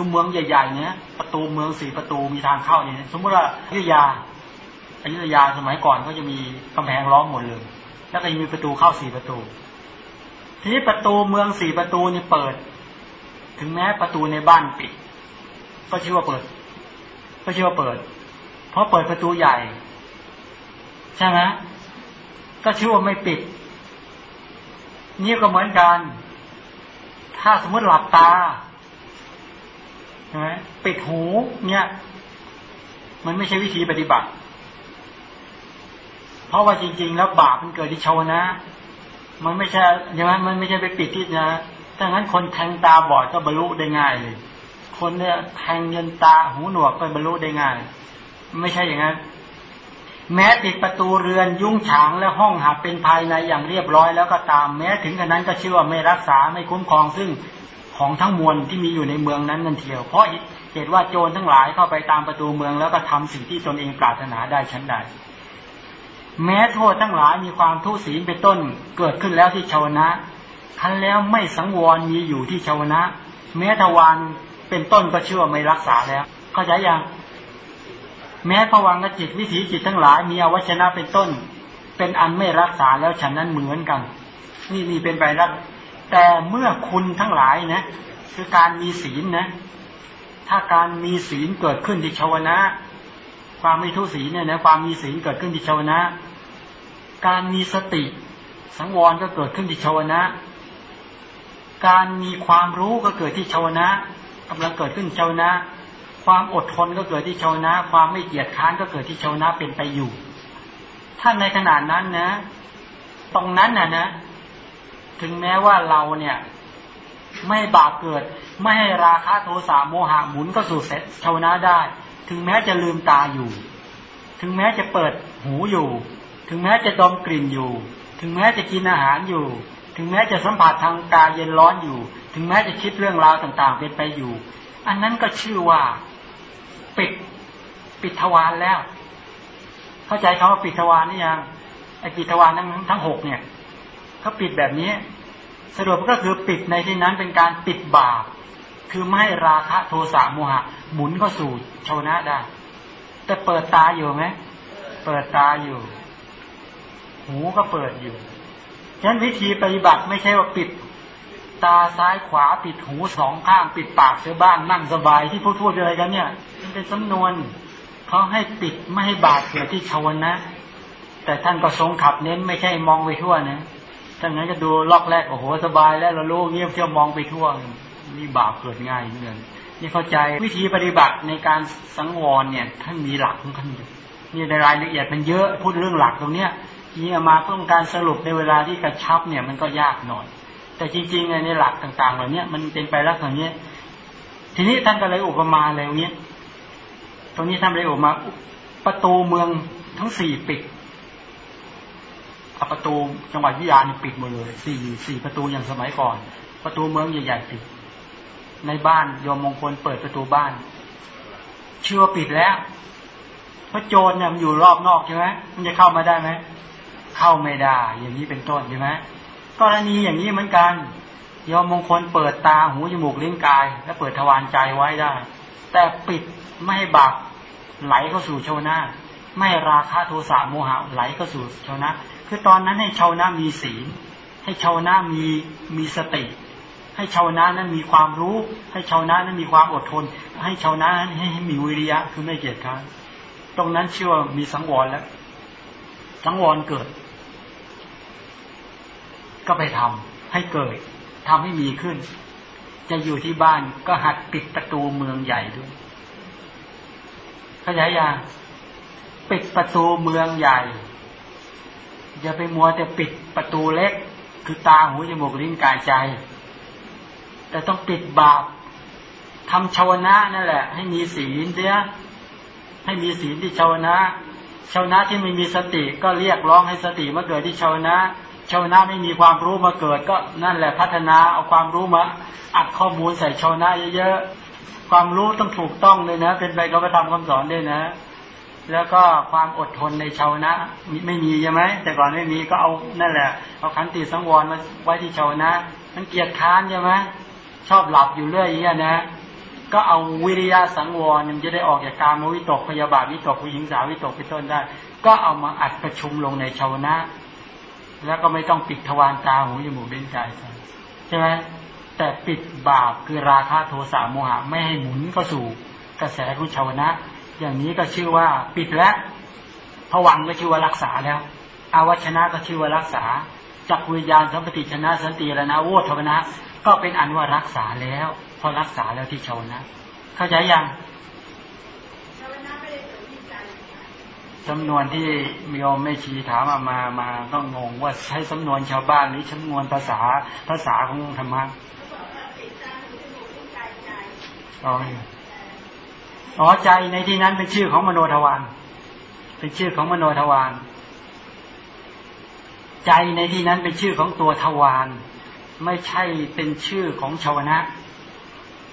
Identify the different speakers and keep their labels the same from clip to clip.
Speaker 1: คือเมืองใหญ่ๆเนี่ยประตูเมืองสี่ประตูมีทางเข้าเนี่ยสมมติว่าอยุธยาอยุธยาสมัยก่อนก็จะมีกำแพงล้อมหมดเลย แล้วก็ยังมีประตูเข้าสี่ประตู ทีนี้ประตูเมืองสี่ประตูนี่เปิด ถึงแม้ประตูในบ้านปิด ก็ชื่อว่าเปิด ก็ชื่อว่าเปิด เพราะเปิดประตูใหญ่ ใช่ไหมก็ชื่อว่าไม่ปิด นี่ก็เหมือนกัน ถ้าสมมติหลับตา ใช่ไหมปิดหูเนี่ย มันไม่ใช่วิธีปฏิบัติ เพราะว่าจริง ๆ แล้วบาปมันเกิดที่ชาวนะ มันไม่ใช่อย่างนั้นมันไม่ใช่ไปปิดที่นะถ้างั้นคนแทงตาบอดก็บรรลุได้ง่ายเลยคนเนี่ยแทงเงินตาหูหนวกก็บรรลุได้ง่าย ไม่ใช่อย่างนั้น แม้ติดประตูเรือนยุ่งฉางและห้องหับเป็นภายในอย่างเรียบร้อยแล้วก็ตาม แม้ถึงขนาดนั้นก็เชื่อว่าไม่รักษาไม่คุ้มครองซึ่ง ของทั้งมวลที่มีอยู่ในเมืองนั้นนั่นเทียว เพราะเหตุว่าโจรทั้งหลายเข้าไปตามประตูเมืองแล้วก็ทำสิ่งที่ตนเองปรารถนาได้ชั้นใดแม้โทษทั้งหลายมีความทุศีลเป็นต้นเกิดขึ้นแล้วที่ชาวนะคันแล้วไม่สังวรมีอยู่ที่ชาวนะ แม้ทวารเป็นต้นก็เชื่อไม่รักษาแล้ว เข้าใจยังแม้ผวังกจิตวิถีจิตทั้งหลายมีอวัชนะเป็นต้น เป็นอันไม่รักษาแล้วฉันนั้นเหมือนกัน นี่นี่เป็นไปแล้ว แต่เมื่อคุณทั้งหลายนะคือการมีศีลนะ ถ้าการมีศีลเกิดขึ้นที่ชาวนะ ความไม่ทุศีลเนี่ยนะความมีศีลเกิดขึ้นที่ชาวนะ การมีสติ สังวรก็เกิดขึ้นที่ชาวนะ การมีความรู้ก็เกิดที่ชาวนะกำลังเกิดขึ้นชาวนะ ความอดทนก็เกิดที่ชาวนะ ความไม่เกียจค้านก็เกิดที่ชาวนะเป็นไปอยู่ ถ้าในขนาดนั้นนะ ตรงนั้นนะนะ ถึงแม้ว่าเราเนี่ย ไม่บาปเกิด ไม่ให้ราคะโทสะโมหะหมุนก็สู่เสชาวนะได้ ถึงแม้จะลืมตาอยู่ ถึงแม้จะเปิดหูอยู่ ถึงแม้จะดมกลิ่นอยู่ ถึงแม้จะกินอาหารอยู่ ถึงแม้จะสัมผัสทางกายเย็นร้อนอยู่ ถึงแม้จะคิดเรื่องราวต่าง ๆ เป็นไปอยู่ อันนั้นก็ชื่อว่าปิดปิดทวารแล้ว เข้าใจคำว่าปิดทวารนี่ยังไอปิดทวารทั้งทั้งหกเนี่ย เขาปิดแบบนี้สรุปก็คือปิดในที่นั้นเป็นการปิดบาปคือไม่ให้ราคะโทสะโมหะ หมุนก็สู่โชนะได้ แต่เปิดตาอยู่ไหมเปิดตาอยู่ หูก็เปิดอยู่ฉะนั้นวิธีปฏิบัติไม่ใช่ว่าปิดตาซ้ายขวาปิดหูสองข้าง ปิดปากเสียบ้างนั่งสบายที่พูดพูดอะไรกันเนี่ยมันเป็นสำนวนเขาให้ปิดไม่ให้บาดเกิดที่ชาวนะ แต่ท่านก็ทรงขับเน้นไม่ใช่มองไปทั่วนะ ถ้างั้นก็ดูล็อกแรกโอ้โหสบายแล้วเราลูกเงียบเที่ยวมองไปทั่วนี่บาปเกิดง่ายเหมือนกันนี่เข้าใจวิธีปฏิบัติในการสังวรเนี่ยท่านมีหลักของท่านอยู่นี่ในรายละเอียดมันเยอะพูดเรื่องหลักตรงเนี้ยนี่มาเพื่อการสรุปในเวลาที่กระชับเนี่ยมันก็ยากหน่อย แต่จริงๆในหลักต่างๆเหล่านี้มันเป็นไปลักษณะนี้ทีนี้ท่านก็เลยอุปมาอะไรเนี้ยตรงนี้ท่านเลยอุปมาประตูเมืองทั้งสี่ปิด ประตูจังหวัดวิยานี่ปิดหมดเลยสี่สี่ประตูอย่างสมัยก่อน ประตูเมืองใหญ่ๆปิด ในบ้านโยมมงคลเปิดประตูบ้าน เชื่อปิดแล้วเพราะโจรเนี่ยมันอยู่รอบนอกใช่ไหมมันจะเข้ามาได้ไหมเข้าไม่ได้ อย่างนี้เป็นต้นใช่ไหมกรณีอย่างนี้เหมือนกันยอมมงคลเปิดตาหูจมูกลิ้นกาย และเปิดทวารใจไว้ได้ แต่ปิดไม่ให้บาปไหลเข้าสู่โชนะไม่ราคะโทสะโมหะไหลเข้าสู่โชนะ คือตอนนั้นให้ชาวนามีศีล ให้ชาวนามีมีสติ ให้ชาวนานั้นมีความรู้ ให้ชาวนานั้นมีความอดทน ให้ชาวนาให้ให้มีวิริยะคือไม่เกียจค้านตรงนั้นเชื่อมีสังวรแล้ว สังวรเกิด ก็ไปทำให้เกิดทำให้มีขึ้น จะอยู่ที่บ้านก็หัดปิดประตูเมืองใหญ่ด้วยข้าใจยังปิดประตูเมืองใหญ่ อย่าไปมัวแต่ปิดประตูเล็ก คือตาหูจมูกลิ้นกายใจ แต่ต้องปิดบาปทำชาวนะนั่นแหละ ให้มีศีลเสียให้มีศีลที่ชาวนะชาวนะที่ไม่มีสติก็เรียกร้องให้สติมาเกิดที่ชาวนะชาวนะไม่มีความรู้มาเกิดก็นั่นแหละพัฒนาเอาความรู้มาอัดข้อมูลใส่ชาวนะเยอะๆความรู้ต้องถูกต้องเลยนะ เป็นไปกับพระธรรมคำสอนด้วยนะ แล้วก็ความอดทนในชาวนะไม่มีใช่ไหมแต่ก่อนไม่มีก็เอานั่นแหละเอาขันติสังวรมาไว้ที่ชาวนะ มันเกียจค้านใช่ไหมชอบหลับอยู่เรื่อยอย่างนี้นะ ก็เอาวิริยะสังวรมันจะได้ออกจากการมวิตกพยาบาทวิตกผู้หญิงสาววิตกเป็นต้นได้ ก็เอามาอัดประชุมลงในชาวนะ แล้วก็ไม่ต้องปิดทวารตาหูจมูกลิ้นกายใช่ไหมแต่ปิดบาปคือราคะโทสะโมหะไม่ให้หมุนเข้าสู่กระแสของชาวนะ อย่างนี้ก็ชื่อว่าปิดแล้วผวังก็ชื่อว่ารักษาแล้วอาวชนะก็ชื่อว่ารักษาจักวิญญาณสัมปติชนะสันติแล้วนะโวทวนะ ก็เป็นอันว่ารักษาแล้ว พอรักษาแล้วที่ชาวนะ เข้าใจยังจำนวนที่มีอมไม่ชี้ถามมามามาต้องงงว่าใช้สำนวนชาวบ้านหรือจำนวนภาษาภาษาของธรรมะอ๋อ อ๋อใจในที่นั้นเป็นชื่อของมโนทวารเป็นชื่อของมโนทวารใจในที่นั้นเป็นชื่อของตัวทวารไม่ใช่เป็นชื่อของชาวนะ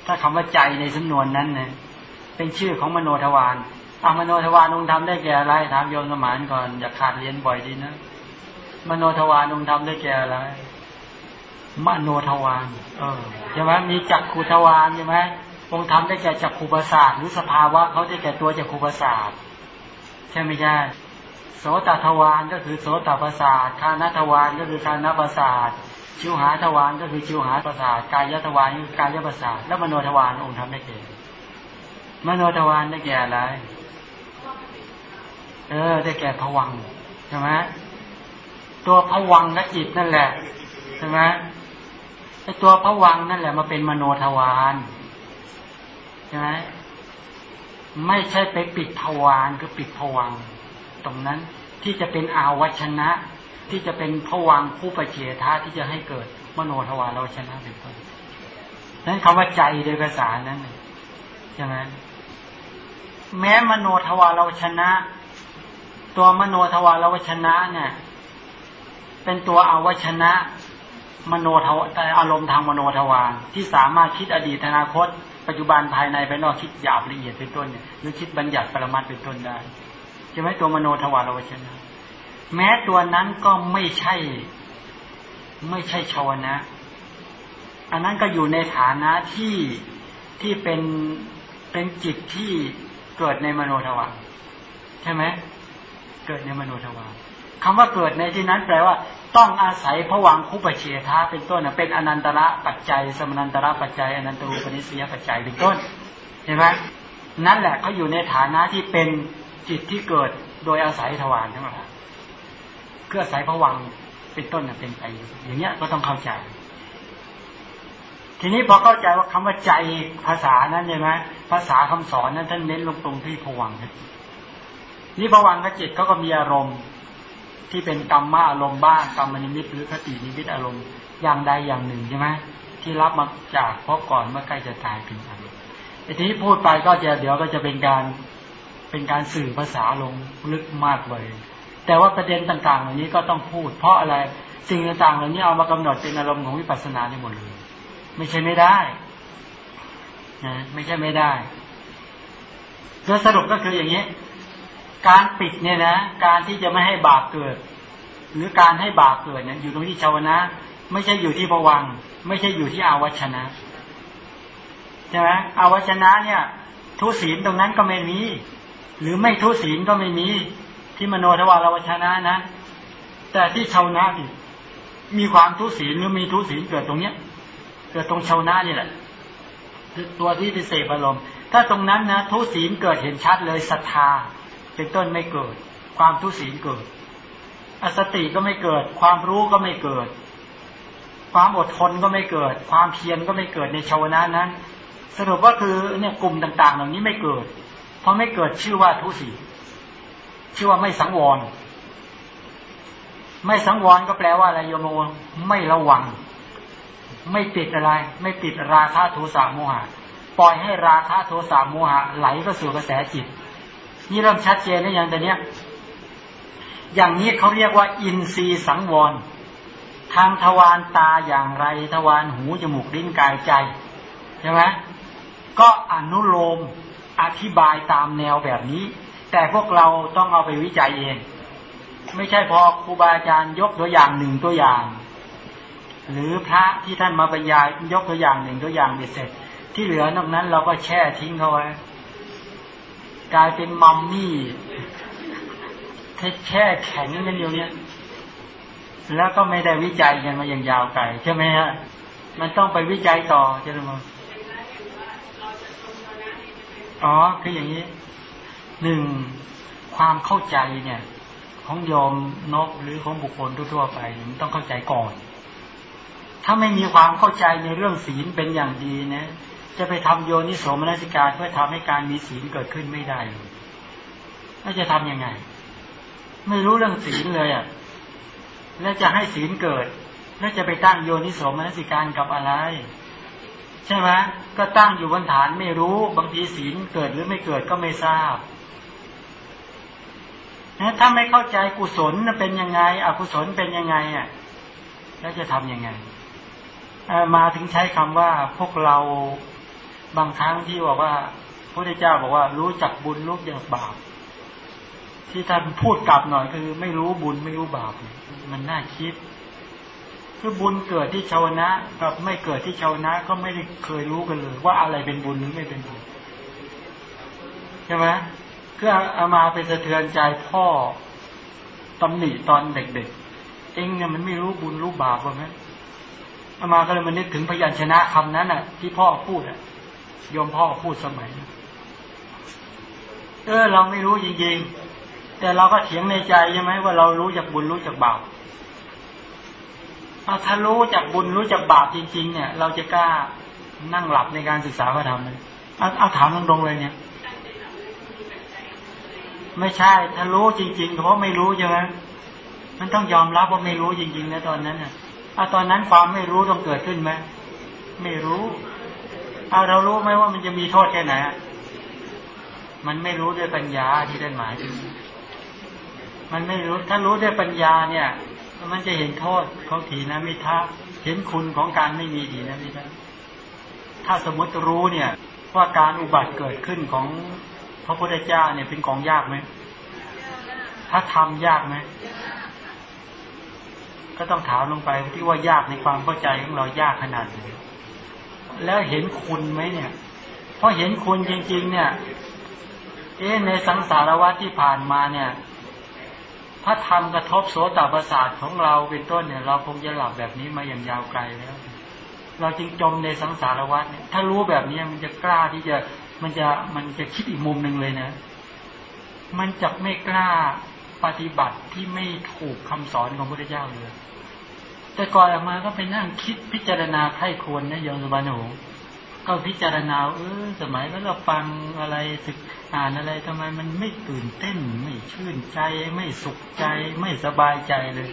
Speaker 1: ถ้าคำว่าใจในสำนวนนั้นเนี่ยเป็นชื่อของมโนทวารอามโนทวารองค์ทำได้แก่อะไรถามโยมสมานก่อนอย่าขาดเรียนบ่อยดีนะมโนทวารองค์ทำได้แก่อะไรมโนทวารเออใช่ไหมมีจักขุทวารใช่ไหม องค์ทำได้แก่จักขุประสาทหรือสภาวะเขาได้แก่ตัวจักขุประสาทใช่ไหมใช่โสตทวารก็คือโสตประสาทคานทวารก็คือคานประสาทชิวหาทวารก็คือชิวหาประสาทกายทวารคือกายประสาทแล้วมโนทวารองค์ทำได้แก่มโนทวารได้แก่อะไร เออ ได้แก่ผวังใช่ไหมตัวผวังและจิตนั่นแหละใช่ไหมไอตัวผวังนั่นแหละมาเป็นมโนทวาร ช่ไหมไม่ใช่ไปปิดทวารคือปิดผวัง ตรงนั้นที่จะเป็นอาวัชนะ ที่จะเป็นผวังผู้ประเฉทาที่จะให้เกิดมโนทวารเราชนะเป็นต้นนั้นคำว่าใจโดยภาษานั้นใช่ไหมแม้มโนทวาราวัชชนะ ตัวมโนทวาราวัชชนะเนี่ย เป็นตัวอาวัชชนะ มโนทวแต่อารมณ์ทางมโนทวารที่สามารถคิดอดีตอนาคต ปัจจุบันภายในภายนอกคิดหยาบละเอียดเป็นต้นเนี่ยหรือคิดบัญญัติปรมัตถ์เป็นต้นได้ใช่ไหมตัวมโนทวาราวัชชนะ แม้ตัวนั้นก็ไม่ใช่ ไม่ใช่ชวนะ อันนั้นก็อยู่ในฐานะที่ที่เป็นเป็นจิตที่เกิดในมโนทวารใช่ไหมเกิดในมโนทวารคำว่าเกิดในที่นั้นแปลว่า ต้องอาศัยผวังคุปเฉทาเป็นต้นเป็นอนันตระปัจจัย สมนันตระปัจจัยอนันตรูปนิสียปัจจัยเป็นต้นเห็นไหมนั่นแหละเขาอยู่ในฐานะที่เป็นจิตที่เกิดโดยอาศัยทวารทั้งหมดเพื่ออาศัยผวังเป็นต้นเป็นไปอย่างเงี้ยก็ต้องเข้าใจ ทีนี้พอเข้าใจว่าคำว่าใจภาษานั้นใช่ไหมภาษาคำสอนนั้นท่านเน้นลงตรงที่ผวังนี่ภวังคจิตเขาก็มีอารมณ์ ที่เป็นกรรมมาอารมณ์บ้างกรรมนิมิตหรือคตินิมิตอารมณ์อย่างใดอย่างหนึ่งใช่ไหมที่รับมาจากพบก่อนเมื่อใกล้จะตายเป็นอารมณ์ไอ้ที่พูดไปก็จะเดี๋ยวก็จะเป็นการเป็นการสื่อภาษาลงลึกมากเลย แต่ว่าประเด็นต่างๆเหล่านี้ก็ต้องพูด เพราะอะไรสิ่งต่างๆเหล่านี้เอามากำหนดเป็นอารมณ์ของวิปัสสนาในหมดเลย ไม่ใช่ไม่ได้นะไม่ใช่ไม่ได้โดยสรุปก็คืออย่างนี้ การปิดเนี่ยนะ การที่จะไม่ให้บาปเกิด หรือการให้บาปเกิดเนี่ยอยู่ตรงที่ชาวนะ ไม่ใช่อยู่ที่ภวัง ไม่ใช่อยู่ที่อาวัชนะใช่ไหมอาวัชนะเนี่ย ทุศีลตรงนั้นก็ไม่มี หรือไม่ทุศีลก็ไม่มีที่มโนทวารวัชนะนะ แต่ที่ชาวนะมีความทุศีลหรือมีทุศีลเกิดตรงเนี้ย เกิดตรงชาวนะนี่แหละตัวที่ติเสพอารมณ์ถ้าตรงนั้นนะทุศีลเกิดเห็นชัดเลยศรัทธา เป็นต้นไม่เกิด ความทุศีลเกิด อสติก็ไม่เกิด ความรู้ก็ไม่เกิด ความอดทนก็ไม่เกิด ความเพียรก็ไม่เกิดในชาวนะนั้น สรุปว่าคือเนี่ยกลุ่มต่าง ๆ เหล่านี้ไม่เกิด เพราะไม่เกิดชื่อว่าทุศีลชื่อว่าไม่สังวร ไม่สังวรก็แปลว่าอะไรโยมโมไม่ระวัง ไม่ปิดอะไร ไม่ปิดราคะโทสะโมหะ ปล่อยให้ราคะโทสะโมหะไหลเข้าสู่กระแสจิต นี่เริ่มชัดเจนแล้อย่างแต่เนี้ยอย่างนี้เขาเรียกว่า อินทรีย์สังวร ทางทวารตาอย่างไร ทวารหูจมูกลิ้นกายใจใช่ไหมก็อนุโลมอธิบายตามแนวแบบนี้ แต่พวกเราต้องเอาไปวิจัยเอง ไม่ใช่พอครูบาอาจารย์ยกตัวอย่างหนึ่งตัวอย่าง หรือพระที่ท่านมาบรรยายยกตัวอย่างหนึ่งตัวอย่างเสร็จ ที่เหลือนอกนั้นเราก็แช่ทิ้งเขาไว้ กลายเป็นมัมมี่แช่แข็งกันอยู่เนี่ย แล้วก็ไม่ได้วิจัยกันมาอย่างยาวไกลใช่ไหมฮะมันต้องไปวิจัยต่อใช่ไหมอ๋อคืออย่างนี้หนึ่งความเข้าใจเนี่ย ของยอมนกหรือของบุคคลทั่วไปมันต้องเข้าใจก่อน ถ้าไม่มีความเข้าใจในเรื่องศีลเป็นอย่างดีนะ จะไปทำโยนิโสมนสิการเพื่อทำให้การมีศีลเกิดขึ้นไม่ได้เลยแล้วจะทํำยังไง ไม่รู้เรื่องศีลเลยอะ แล้วจะให้ศีลเกิด แล้วจะไปตั้งโยนิโสมนสิการกับอะไร ใช่ไหมก็ตั้งอยู่บนฐานไม่รู้บางทีศีลเกิดหรือไม่เกิดก็ไม่ทราบนะถ้าไม่เข้าใจกุศลเป็นยังไง อกุศลเป็นยังไงอะ แล้วจะทํำยังไงมาถึงใช้คำว่าพวกเรา บางครั้งที่บอกว่าพระพุทธเจ้าบอกว่ารู้จักบุญรู้จักบาป ที่ท่านพูดกลับหน่อยคือ ไม่รู้บุญไม่รู้บาป มันน่าคิด คือบุญเกิดที่ชาวนะ กับไม่เกิดที่ชาวนะก็ไม่ได้เคยรู้กันเลย ว่าอะไรเป็นบุญหรือไม่เป็นบุญใช่ไหมคือเอามาเป็นสะเทือนใจพ่อตำหนิตอนเด็กๆ เองเนี่ยมันไม่รู้บุญรู้บาปว่าไหมเอามาก็เลยมันนึกถึงพยัญชนะคำนั้นอะ ที่พ่อพูดอะ ยมพ่อพูดสมัย เออ เราไม่รู้จริงๆ แต่เราก็เถียงในใจใช่ไหมว่าเรารู้จากบุญรู้จากบาปเอาถ้ารู้จากบุญรู้จากบาปจริง ๆ เนี่ย เราจะกล้านั่งหลับในการศึกษาพระธรรมเลยเอาเอาถามตรงๆเลยเนี่ย ไม่ใช่ ถ้ารู้จริงๆเพราะไม่รู้ใช่ไหมมันต้องยอมรับว่าไม่รู้จริงๆนะตอนนั้นน่ะเอาตอนนั้นความไม่รู้ต้องเกิดขึ้นไหมไม่รู้ เอาเรารู้ไหมว่ามันจะมีโทษแค่ไหน มันไม่รู้ด้วยปัญญาที่ได้หมายถึงมันไม่รู้ ถ้ารู้ด้วยปัญญาเนี่ย มันจะเห็นโทษของถีนะมิทะเห็นคุณของการไม่มีถีนะมิทะถ้าสมมติรู้เนี่ยว่าการอุบัติเกิดขึ้นของพระพุทธเจ้าเนี่ยเป็นของยากไหม ถ้าทำยากไหม ก็ต้องถามลงไปที่ว่ายากในความเข้าใจของเรายากขนาดไหน แล้วเห็นคุณไหมเนี่ยเพราะเห็นคุณจริง ๆ เนี่ย เอ๊ในสังสารวัตที่ผ่านมาเนี่ยพระธรรมกระทบโสตประสาทของเราเป็นต้นเนี่ย เราคงจะหลับแบบนี้มาอย่างยาวไกลแล้ว เราจึงจมในสังสารวัฏเนี่ย ถ้ารู้แบบนี้มันจะกล้าที่จะมันจะมันจะคิดอีกมุมหนึ่งเลยนะ มันจะไม่กล้าปฏิบัติที่ไม่ถูกคำสอนของพระพุทธเจ้าเลย แต่ก่อนออกมาก็ไปนั่งคิดพิจารณาไข้ควรนะโยมสุบานโหก็พิจารณาเออสมัยแล้วเราฟังอะไรศึกอ่านอะไรทำไมมันไม่ตื่นเต้น ไม่ชื่นใจ ไม่สุขใจ ไม่สบายใจเลย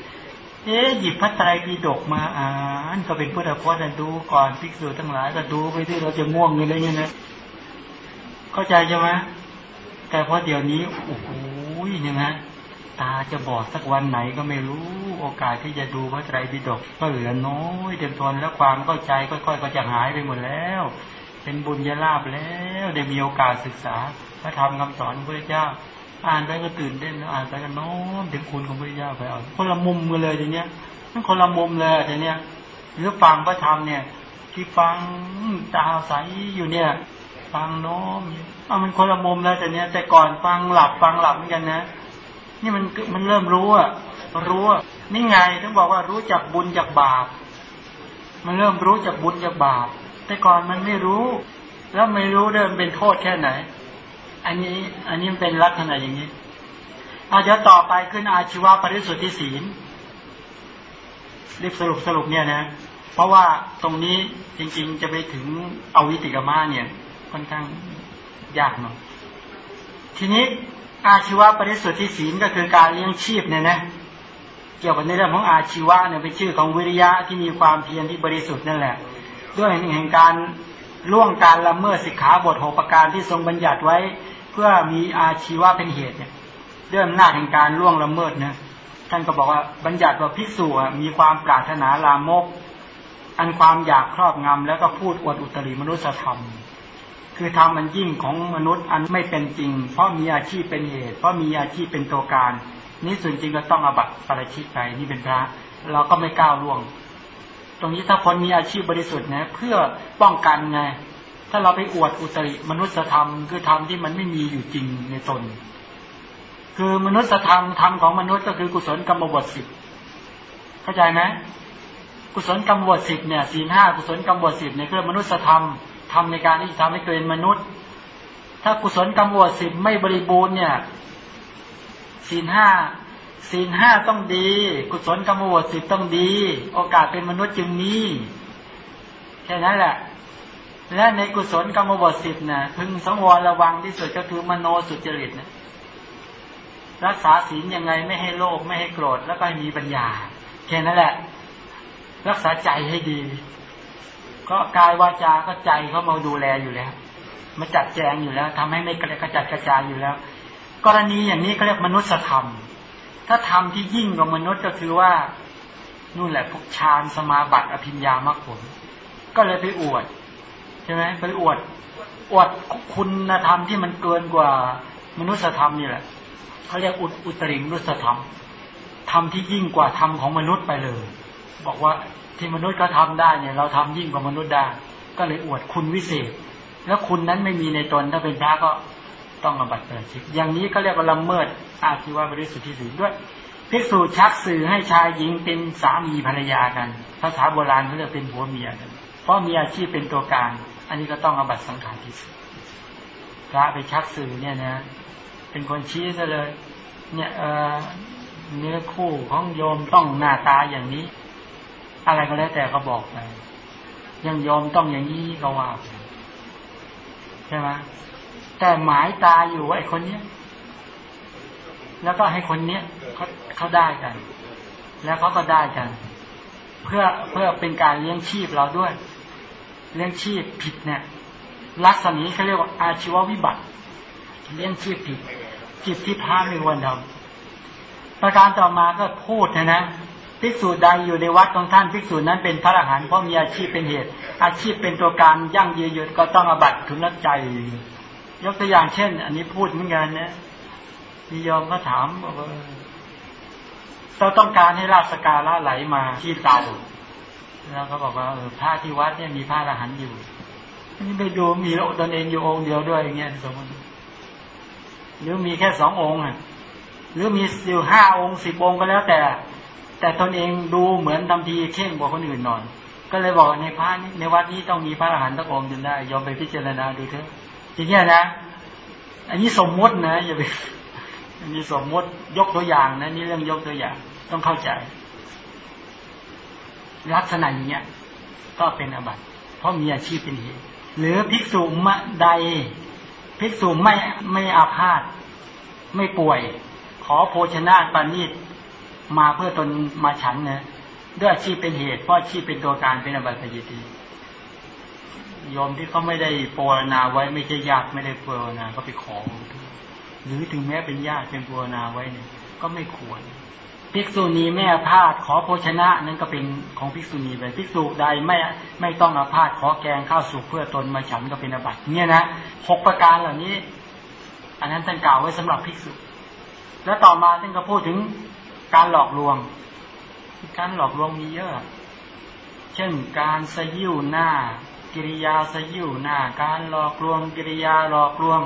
Speaker 1: เอ๊หยิบพระไตรปิฎกมาอ่านก็เป็นพุทธพจน์ดูก่อนภิกษุทั้งหลายก็ดูไปที่เราจะง่วงเลยเนี่ยนะเข้าใจใช่ไหมแต่พอเดี๋ยวนี้โอ้โหเนี่ยนะ ตาจะบอดสักวันไหนก็ไม่รู้โอกาสที่จะดูพระไตรปิฎกก็เหลือน้อยเต็มทนแล้วความเข้าใจค่อยๆก็จะหายไปหมดแล้ว เป็นบุญยลาบแล้วได้มีโอกาสศึกษาพระธรรมคำสอนของพระเจ้า อ่านไปก็ตื่นเต้นอ่านไปก็น้อมถึงคุณของพระเจ้าไปเอาคนละมุมกันเลยทีเนี้ยนั่นคนละมุมเลยทีเนี้ยหรือฟังพระธรรมเนี่ย ที่ฟังตาใสอยู่เนี่ย ฟังน้อมเอามันคนละมุมแล้วแต่เนี้ยแต่ก่อนฟังหลับฟังหลับเหมือนกันนะ นี่มันมันเริ่มรู้อะรู้อะนี่ไงต้องบอกว่ารู้จักบุญจากบาป มันเริ่มรู้จักบุญจากบาป แต่ก่อนมันไม่รู้ แล้วไม่รู้เดิมเป็นโทษแค่ไหน อันนี้ อันนี้เป็นลักษณะอย่างนี้อาจจะต่อไปขึ้นอาชีวะปริสุทธิศีลรีบสรุปสรุปเนี่ยนะ เพราะว่าตรงนี้จริงๆจะไปถึงอวิติกามาเนี่ยค่อนข้างยากหน่อยทีนี้ อาชีวะปริสุทธิศีลก็คือการเลี้ยงชีพเนี่ยนะเกี่ยวกับในเรื่องของอาชีวะเนี่ยเป็นชื่อของวิริยะที่มีความเพียรที่บริสุทธิ์นั่นแหละ ด้วยแห่งการล่วงการละเมิดสิกขาบทหกประการที่ทรงบัญญัติไว้ เพื่อมีอาชีวะเป็นเหตุเนี่ยเรื่องหน้าแห่งการล่วงละเมิดนะท่านก็บอกว่าบัญญัติว่าภิกษุมีความปรารถนาลามก อันความอยากครอบงำแล้วก็พูดอวดอุตริมนุสธรรม คือทำมันยิ่งของมนุษย์อันไม่เป็นจริง เพราะมีอาชีพเป็นเหตุ เพราะมีอาชีพเป็นตัวการ นี่ส่วนจริงก็ต้องอบัตปราชิกไปนี่เป็นพระ เราก็ไม่ก้าวล่วง ตรงนี้ถ้าคนมีอาชีพบริสุทธิ์นะเพื่อป้องกันไง ถ้าเราไปอวดอุตริมนุษยธรรม คือธรรมที่มันไม่มีอยู่จริงในตน คือมนุษยธรรมธรรมของมนุษย์ก็คือกุศลกรรมบทสิบเข้าใจไหมกุศลกรรมบทสิบเนี่ยสี่ห้ากุศลกรรมบทสิบเนี่ยคือมนุษยธรรม ทำในการที่จะทำให้เกิดมนุษย์ ถ้ากุศลกรรมบทสิบไม่บริบูรณ์เนี่ยสี่ห้าสี่ห้าต้องดี กุศลกรรมบทสิบต้องดี โอกาสเป็นมนุษย์จึงมีแค่นั้นแหละ และในกุศลกรรมบทสิบนะพึงสังวรระวังที่สุดก็คือมโนสุจริตนะรักษาศีลยังไงไม่ให้โลภไม่ให้โกรธแล้วก็มีปัญญา แค่นั้นแหละ รักษาใจให้ดี ก็กายวาจาก็ใจเขามาดูแลอยู่แล้ว มาจัดแจงอยู่แล้วทำให้ไม่กระจัดกระจายอยู่แล้ว กรณีอย่างนี้เขาเรียกมนุษยธรรม ถ้าธรรมที่ยิ่งกว่ามนุษย์ก็คือว่านู่นแหละพวกฌานสมาบัติอภิญญามรรคผล ก็เลยไปอวดใช่ไหมไปอวด อวดคุณธรรมที่มันเกินกว่ามนุษยธรรมนี่แหละเขาเรียกอุอุตริมนุษยธรรมธรรมที่ยิ่งกว่าธรรมของมนุษย์ไปเลย บอกว่า ที่มนุษย์ก็ทำได้เนี่ยเราทำยิ่งกว่ามนุษย์ได้ก็เลยอวดคุณวิเศษ แล้วคุณนั้นไม่มีในตนถ้าเป็นพระก็ต้องอบัติเปิดชิกอย่างนี้ก็เรียกว่าละเมิดอาชีวะบริสุทธิ์ที่สีด้วยภิกษุชักสื่อให้ชายหญิงเป็นสามีภรรยากัน ภาษาโบราณเขาเรียกเป็นผัวเมียกันเพราะมีอาชีพเป็นตัวการ อันนี้ก็ต้องอบัตสังขารที่สุดพระไปชักสื่อเนี่ยนะ เป็นคนชี้ซะเลย เนี่ยเออเนื้อคู่ของโยมต้องหน้าตาอย่างนี้ อะไรก็แล้วแต่ก็บอกไปยังโยมต้องอย่างนี้ก็ว่าใช่ไหมแต่หมายตาอยู่ไอ้คนเนี้ยแล้วก็ให้คนเนี้ยเขาเขาได้กัน แล้วเขาก็ได้กัน เพื่อเพื่อเป็นการเลี้ยงชีพเราด้วย เลี้ยงชีพผิดเนี่ย ลักษณะนี้เขาเรียกว่าอาชีววิบัติ เลี้ยงชีพผิดจิตที่พาไม่วันทำประการต่อมาก็พูดนะนะ ภิกษุใดอยู่ในวัดของท่านภิกษุนั้นเป็นพระอรหันต์เพราะมีอาชีพเป็นเหตุ อาชีพเป็นตัวการยั่งยืนก็ต้องอบัตถึงนักใจ ยกตัวอย่างเช่น อันนี้พูดเหมือนกันนะมียอมก็ถามว่าเราต้องการให้ราชการละไหลมาที่เตาแล้วก็บอกว่าเออพระที่วัดเนี่ยมีพระอรหันต์อยู่นี่ไปดูมีตนเองอยู่องค์เดียวด้วยอย่างเงี้ยสมมติหรือมีแค่สององค์หรือมีอยู่ห้าองค์สิบองค์ก็แล้วแต่ แต่ตนเองดูเหมือนทำทีเข่งกว่าคนอื่นหน่อย ก็เลยบอกในพระในวัดนี้ต้องมีพระอรหันต์ตักองค์จนได้ยอมไปพิจารณาดูเถอะอย่างเงี้ยนะ อันนี้สมมตินะอย่าไปมีสมมติยกตัวอย่างนะนี่เรื่องยกตัวอย่าง ต้องเข้าใจ ลักษณะอย่างเงี้ยก็เป็นอบัติเพราะมีอาชีพเป็นเหตุหรือภิกษุมะใดภิกษุไม่ไม่อาพาธไม่ป่วย ขอโภชนาปานิด มาเพื่อตนมาฉันนะด้วยอาชีพเป็นเหตุเพราะอาชีพเป็นตัวการเป็นอบัติยิตียอมที่เขาไม่ได้ปรนาไว้ไม่ใช่ญาติไม่ได้ปรนาก็ไปขอ หรือถึงแม้เป็นญาติเป็นปรนาไว้เนี่ยก็ไม่ควร ภิกษุณีไม่อาพาธขอโภชนะนั่นก็เป็นของภิกษุณีไปภิกษุใดไม่ไม่ต้องอาพาธขอแกงข้าวสุกเพื่อตนมาฉันก็เป็นอบัติเนี่ยนะหกประการเหล่านี้ อันนั้นท่านกล่าวไว้สำหรับภิกษุ แล้วต่อมาท่านก็พูดถึง การหลอกลวง การหลอกลวงมีเยอะ เช่นการสยิวหน้า กิริยาสยิวหน้า การหลอกลวง กิริยาหลอกลวง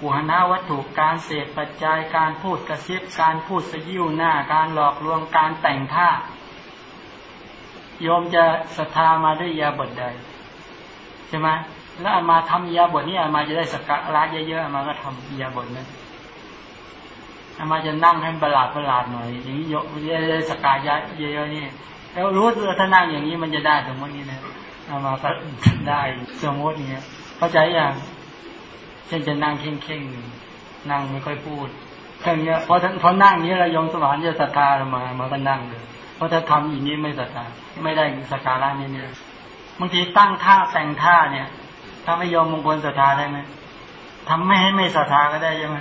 Speaker 1: กุหนาวัตถุการเสพปัจจัยการพูดกระซิบการพูดสยิวหน้า การหลอกลวงการแต่งท่าโยมจะศรัทธามาด้วยยาบทใดใช่ไหมแล้วมาทำยาบทนี้มาจะได้สกการะเยอะๆมาก็ทำยาบทนั้น อามาจะนั่งให้ประหลาดประหลาดหน่อยอย่างนี้ยกจะได้สัการะเยอะๆนี่แล้วรู้ว่าถ้านั่งอย่างนี้มันจะได้สมมตินี้นะอามาก็ได้สมมติเนี้ยเข้าใจอย่างเช่นจะนั่งเข่งๆนั่งไม่ค่อยพูดแค่นี้พอพอนั่งนี้เรายองสวรรค์จะศรัทธามามาก็นั่งเลยเพราะถ้าทำอย่างนี้ไม่ศรัทธาไม่ได้สการะนี่เนี่ยบางทีตั้งท่าแต่งท่าเนี่ย ถ้าไม่ยอมมงคลศรัทธาได้ไหมทำไม่ให้ไม่ศรัทธาก็ได้ใช่ไหม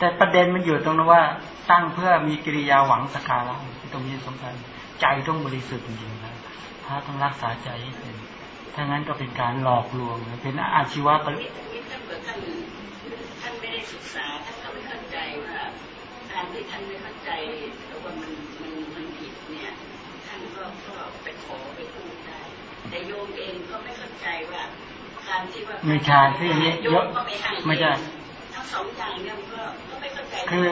Speaker 1: แต่ประเด็นมันอยู่ตรงนั้นว่า ตั้งเพื่อมีกิริยาหวังสักการะตรงนี้สำคัญใจต้องบริสุทธิ์จริงๆนะพระต้องรักษาใจให้เป็นถ้างั้นก็เป็นการหลอกลวงเป็นอาชีวะ
Speaker 2: ศึกษาท่านก็ไม่เข้าใจว่าการที่ท่านไม่เข้าใจว่ามันมันมันผิดเนี่ยท่านก็ก็ไปขอไปพูดได้แต่โยมเองก็ไม่เข้าใจว่าคการที่ว่า
Speaker 1: ไม่ใช่คืออย่างนี้
Speaker 2: โย
Speaker 1: เย
Speaker 2: ม
Speaker 1: อะ
Speaker 2: ก็ไม่ให้
Speaker 1: ไม่ใช่
Speaker 2: ทั้งสองอย่างเนี่ยมันก็ก็ไม่เข้าใจ
Speaker 1: คือ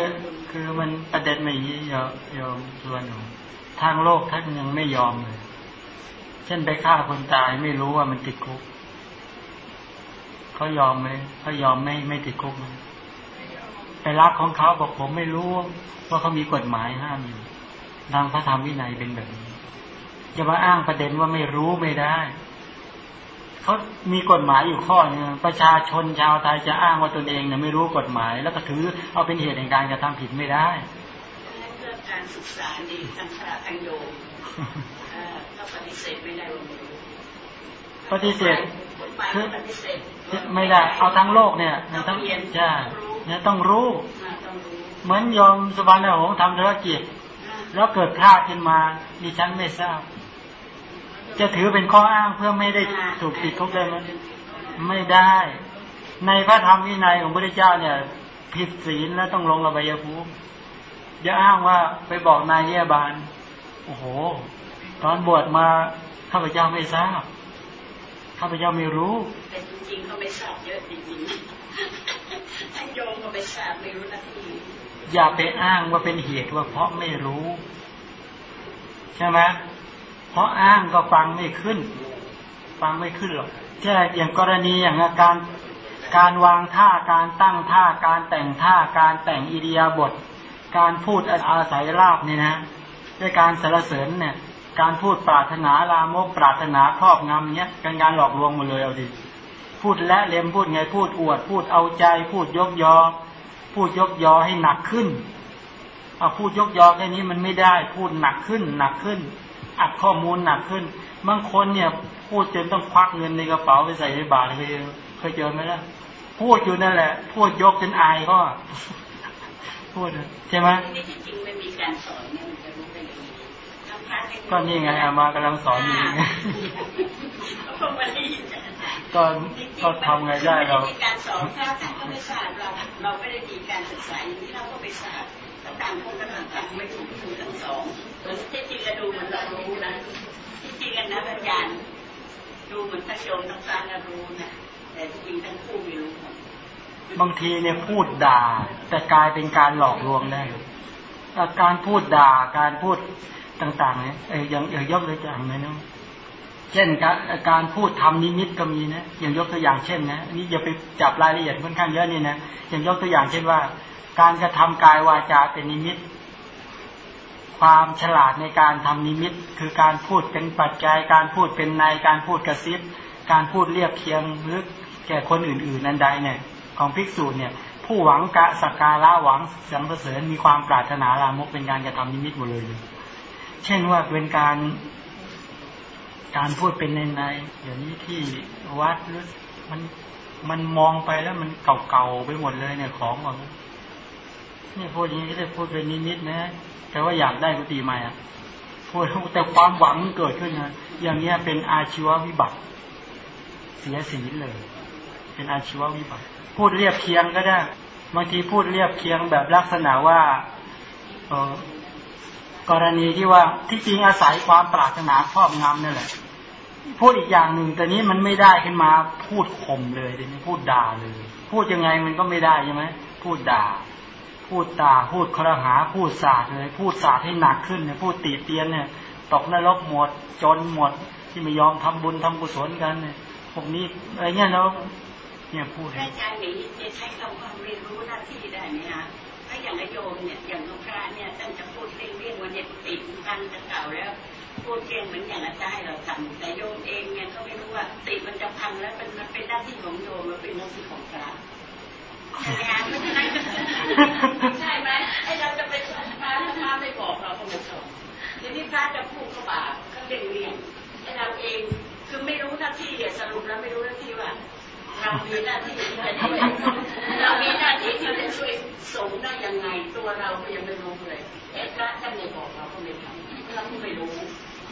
Speaker 1: คือมันประเด็นมันอย่างนี้โยมโยมชวนหนูทางโลกท่านยังไม่ยอมเลย เช่นไปฆ่าคนตายไม่รู้ว่ามันติดคุกเขายอมไหมเขายอมไม่ไม่ติดคุกไหมไปรักของเขาบอกผมไม่รู้ว่าเขามีกฎหมายห้ามอยู่ดังพระธรรมวินัยเป็นแบบนี้จะมาอ้างประเด็นว่าไม่รู้ไม่ได้ เขามีกฎหมายอยู่ข้อหนึงประชาชนชาวไทยจะอ้างว่าตนเองเนี่ยไม่รู้กฎหมาย แล้วก็ถือเอาเป็นเหตุในการกระทำผิดไม่ได้
Speaker 2: เรื่องการศึกษาดีทั้งพระทั้งโยมเอ่อก็ปฏิเสธไม่ได้ว่าไม่รู้
Speaker 1: ปฏิเสธ
Speaker 2: กฎหมายก็ปฏิเสธ
Speaker 1: ไม่ได้ เอาทั้งโลกเนี่ยมันต้องใช่เนี่ยต้องรู้
Speaker 2: มาต้องรู้
Speaker 1: เหมือนโยมสุบรรณหงษ์ทำธุรกิจ แล้วเกิดพลาดขึ้นมาดิฉันไม่ทราบ จะถือเป็นข้ออ้างเพื่อไม่ได้ถูกติดคุกได้ไหมไม่ได้ ในพระธรรมวินัยของพระพุทธเจ้าเนี่ย ผิดศีลแล้วต้องลงอบายภูมิอย่าอ้างว่าไปบอกนายเยบาลโอ้โห ตอนบวชมาข้าพเจ้าไม่ทราบข้าพเจ้าไม่รู้
Speaker 2: แต่จริงๆเขาไม่ทราบเยอะจริงๆท่านโยมก็ไม่ทราบไม่รู้นาที
Speaker 1: อย่าไปอ้างว่าเป็นเหตุว่าเพราะไม่รู้ ใช่ไหม เพราะอ้างก็ฟังไม่ขึ้น ฟังไม่ขึ้นหรอกใช่อย่างกรณีอย่างการการวางท่าการตั้งท่าการแต่งท่าการแต่งอิริยาบถการพูดอาศัยลาบนี่นะ ด้วยการสรรเสริญเนี่ย การพูดปรารถนาลามกปรารถนาครอบงำเนี้ยการงานหลอกลวงหมดเลยเอาดิพูดและเล็มพูดไงพูดอวด พูดเอาใจ พูดยกยอ พูดยกยอให้หนักขึ้นเอาพูดยกยอแค่นี้มันไม่ได้ พูดหนักขึ้นหนักขึ้น อัดข้อมูลหนักขึ้น บางคนเนี่ย พูดจนต้องควักเงินในกระเป๋าไปใส่ในบาทเคยเจอเคยเจอไหมล่ะพูดอยู่นั่นแหละ พูดยกจนอายก็พูดใช่ไหม
Speaker 2: นี่ที่จริงไม่มีการสอนเนี่ยมันจะรู้ได้ยังไงทำพระให้
Speaker 1: ก็นี่ไงอามากำลังสอนอยู่ไง
Speaker 2: ก็มาดี
Speaker 1: ก็ก็ทำไงได้เรา
Speaker 2: มีการสอนพระท่านก็ไม่ทราบเราเราไม่ได้มีการศึกษาอย่างที่เราก็ไม่ทราบแต่างคนก็ต่างต่างไม่ถูกถูกทั้งสองที่จริงก็ดูเหมือนเรารู้นะที่จริงกันนะอาจารย์ดูเหมือนทั้งโยมทั้งพระก็รู้นะแต่ที่จริงทั้งคู่ไม่รู้
Speaker 1: บางทีเนี่ยพูดด่า แต่กลายเป็นการหลอกลวงได้การพูดด่าการพูดต่าง ๆ เนี่ยเอออย่างอย่างยกตัวอย่างนะเนาะเช่นการการพูดทำนิมิตก็มีนะอย่างยกตัวอย่างเช่นนะนนี่อย่าไปจับรายละเอียดค่อนข้างเยอะนี่นะอย่างยกตัวอย่างเช่นว่า การกระทำกายวาจาเป็นนิมิต ความฉลาดในการทำนิมิต คือการพูดเป็นปัจจัย การพูดเป็นในการพูดกระซิบการพูดเรียบเคียงหรือแก่คนอื่นๆนั้นใดเนี่ยของภิกษุเนี่ย ผู้หวังกะสักการะหวังสังเสริญมีความปรารถนาลามกเป็นการกระทำนิมิตหมดเลย เช่นว่าเป็นการการพูดเป็นในในอย่างนี้ที่วัดหรือมันมันมองไปแล้วมันเก่าๆไปหมดเลยเนี่ยของขอ นี่พูดอย่างนี้ก็จะพูดเป็นนิดๆนะ แต่ว่าอยากได้กุฏิใหม่อะพูดแต่ความหวังมันเกิดขึ้นนะอย่างเนี้ยเป็นอาชีววิบัติ เสียศีลเลย เป็นอาชีววิบัติ พูดเรียบเคียงก็ได้บางทีพูดเรียบเคียงแบบลักษณะว่าเออกรณีที่ว่าที่จริงอาศัยความปรารถนาครอบงำนั่นแหละพูดอีกอย่างหนึ่งแต่นี้มันไม่ได้ขึ้นมาพูดข่มเลยเดี๋ยวนี้พูดด่าเลย พูดยังไงมันก็ไม่ได้ใช่ไหมพูดด่า พูดด่าพูดครหาพูดสาดเลย พูดสาดให้หนักขึ้นเนี่ยพูดตีเตียนเนี่ย ตกนรกหมดจนหมดที่ไม่ยอมทำบุญทำกุศลกันเนี่ยพวกนี้อะไรเงี้ยแล้วเนี่ยพูด
Speaker 2: อาจารย์หนีจะใช้คำความเรียนรู้หน้าที่ได้ไหมคะถ้าอย่างนโยมเนี่ยอย่างหลวงพระเนี่ยท่านจะพูดเลี่ยงๆวันเนี่ยติดพันจะเก่าแล้วพูดเลี่ยงเหมือนอย่างอาจารย์เราทำแต่โยมเองเนี่ยก็ไม่รู้ว่าติดมันจะพังแล้วมันมันเป็นหน้าที่ของโยมแล้วเป็นหน้าที่ของพระ ใช่ไหมคะเพราะฉะนั้นใช่ไหมไอ้เราจะไปสอนพระถ้าพระไม่บอกเราก็ไม่สอนทีนี้พระจะพูดเขาบาปก็เลี่ยงเลี่ยงไอ้เราเองคือไม่รู้หน้าที่สรุปแล้วไม่รู้หน้าที่ว่าเรามีหน้าที่ที่จะช่วยเรามีหน้าที่ที่จะช่วยสงฆ์ได้ยังไงตัวเราก็ยังไม่รู้เลยเอ๊ะพระท่านไม่บอกเราก็ไม่ทำเราก็ไม่รู้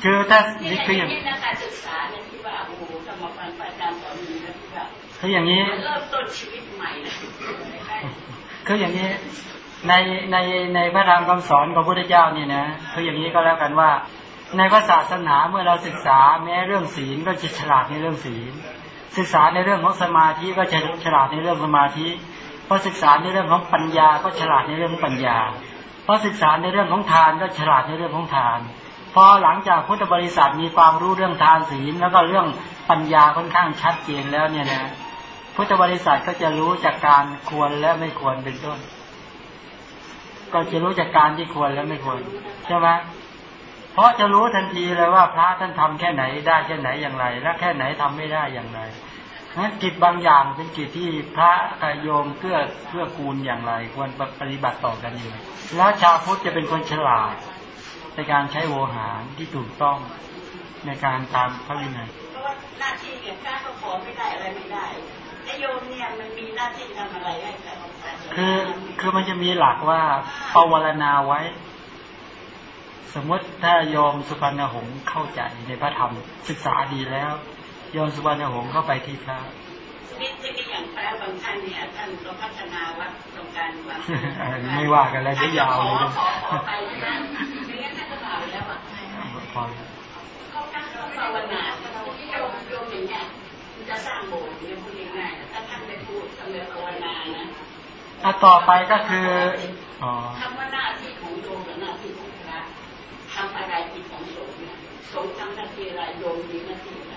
Speaker 1: คือถ้า
Speaker 2: นี่
Speaker 1: นี่
Speaker 2: คื
Speaker 1: คืออ
Speaker 2: อ
Speaker 1: อย่าย่างง
Speaker 2: นี้นะการศึกษาเนี่ย ที่ว่าโอ้โหถ้ามาฟังพระอาจารย์สอนอย่างนี้นะที่ว่า
Speaker 1: คืออย่างนี้
Speaker 2: เริ่มต้นชีวิตใหม่เลย
Speaker 1: คืออย่างนี้ในในในพระธรรมคำสอนของพระพุทธเจ้านี่นะคืออย่างนี้ก็แล้วกันว่า ในพระศาสนาเมื่อเราศึกษาแม้เรื่องศีลก็จะฉลาดในเรื่องศีล ศึกษาในเรื่องของสมาธิก็จะฉลาดในเรื่องสมาธิพอศึกษาในเรื่องของปัญญาก็ฉลาดในเรื่องปัญญาพอศึกษาในเรื่องของทานก็ฉลาดในเรื่องของทาน พอหลังจากพุทธบริษัทมีความรู้เรื่องทานศีลแล้วก็เรื่องปัญญาค่อนข้างชัดเจนแล้วเนี่ยนะพุทธบริษัทก็จะรู้จากการควรและไม่ควรเป็นต้น ก็จะรู้จากการที่ควรและไม่ควรใช่ไหมเพราะจะรู้ทันทีเลยว่าพระท่านทำแค่ไหนได้แค่ไหนอย่างไร และแค่ไหนทำไม่ได้อย่างไรนั้นกิจบางอย่างเป็นกิจที่พระกโยมเพื่อเพื่อกูลอย่างไร ควรปฏิบัติต่อกันอยู่แล้วชาวพุทธจะเป็นคนฉลาด ในการใช้โวหารที่ถูกต้องในการตามพระวินัย
Speaker 2: เพราะว่าหน้าที่เนี่ยพระก็ขอไม่ได้อะไรไม่ได้โยมเนี่ยมันมีหน้าที่ทำอะไรให้กับ
Speaker 1: คือคือมันจะมีหลักว่าปวารณาไว้ สมมติถ้าโยมสุพรรณหงษ์เข้าใจในพระธรรมศึกษาดีแล้วโยมสุวรรณหงษ์เข้าไปที่พระ
Speaker 2: นี่ที่อย่างพระบางท่านเนี่ยท่านก็พัฒนาวัดตรงการวัด
Speaker 1: ไม่ว่ากันแล้วจะยาวเลย
Speaker 2: ขอไปนะไม่งั้นท่านก็ผ่านแล้วอะพอเขาตั้งภาวนาโยมโยมอย่างเงี้ยจะสร้างโบสถ์เนี่ยพูดง่ายๆถ้าท่านไม่พูดทำเรื่องภาวนานะ
Speaker 1: ถ้าต่อไปก็คือ
Speaker 2: คำว่าหน้าที่ของโยมกับหน้าที่ของพระทำอะไรที่ของสงฆ์เนี่ยสงฆ์ทำหน้าที่อะไรโยมมีหน้าที่อะไร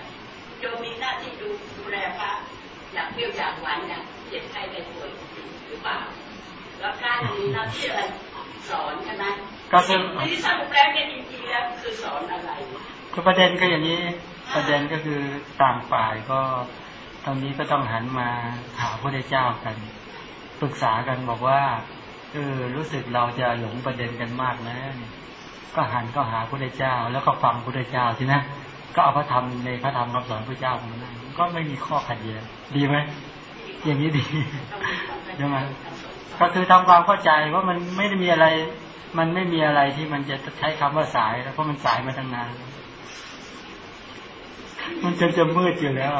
Speaker 2: โยมมีหน้าที่ดูดูแลพระ อยากเปรี้ยวอยากหวานอยากเจ็บไข้ได้ป่วยหรือเปล่าแล้วพระมีหน้าที่อะไรสอนใช่ไหมก็คือที่สรุปแล้วเนี่ยจริงๆแล้วคือสอนอะไร
Speaker 1: คือประเด็นก็อย่างนี้ประเด็นก็คือต่างฝ่ายก็ตอนนี้ก็ต้องหันมาหาพระเจ้ากันปรึกษากันบอกว่าเออรู้สึกเราจะหลงประเด็นกันมากนะก็หันก็หาพระเจ้าแล้วก็ฟังพระเจ้าใช่ไหมก็เอาพระธรรมในพระธรรมคำสอนพระเจ้ามานั่ง ก็ไม่มีข้อขัดแย้งดีไหมอย่างนี้ดีใช่ไหมก็คือทำความเข้าใจว่ามันไม่ได้มีอะไร มันไม่มีอะไรที่มันจะใช้คำว่าสายแล้วเพราะมันสายมาตั้งนานมันจะจะมืดอยู่แล้ว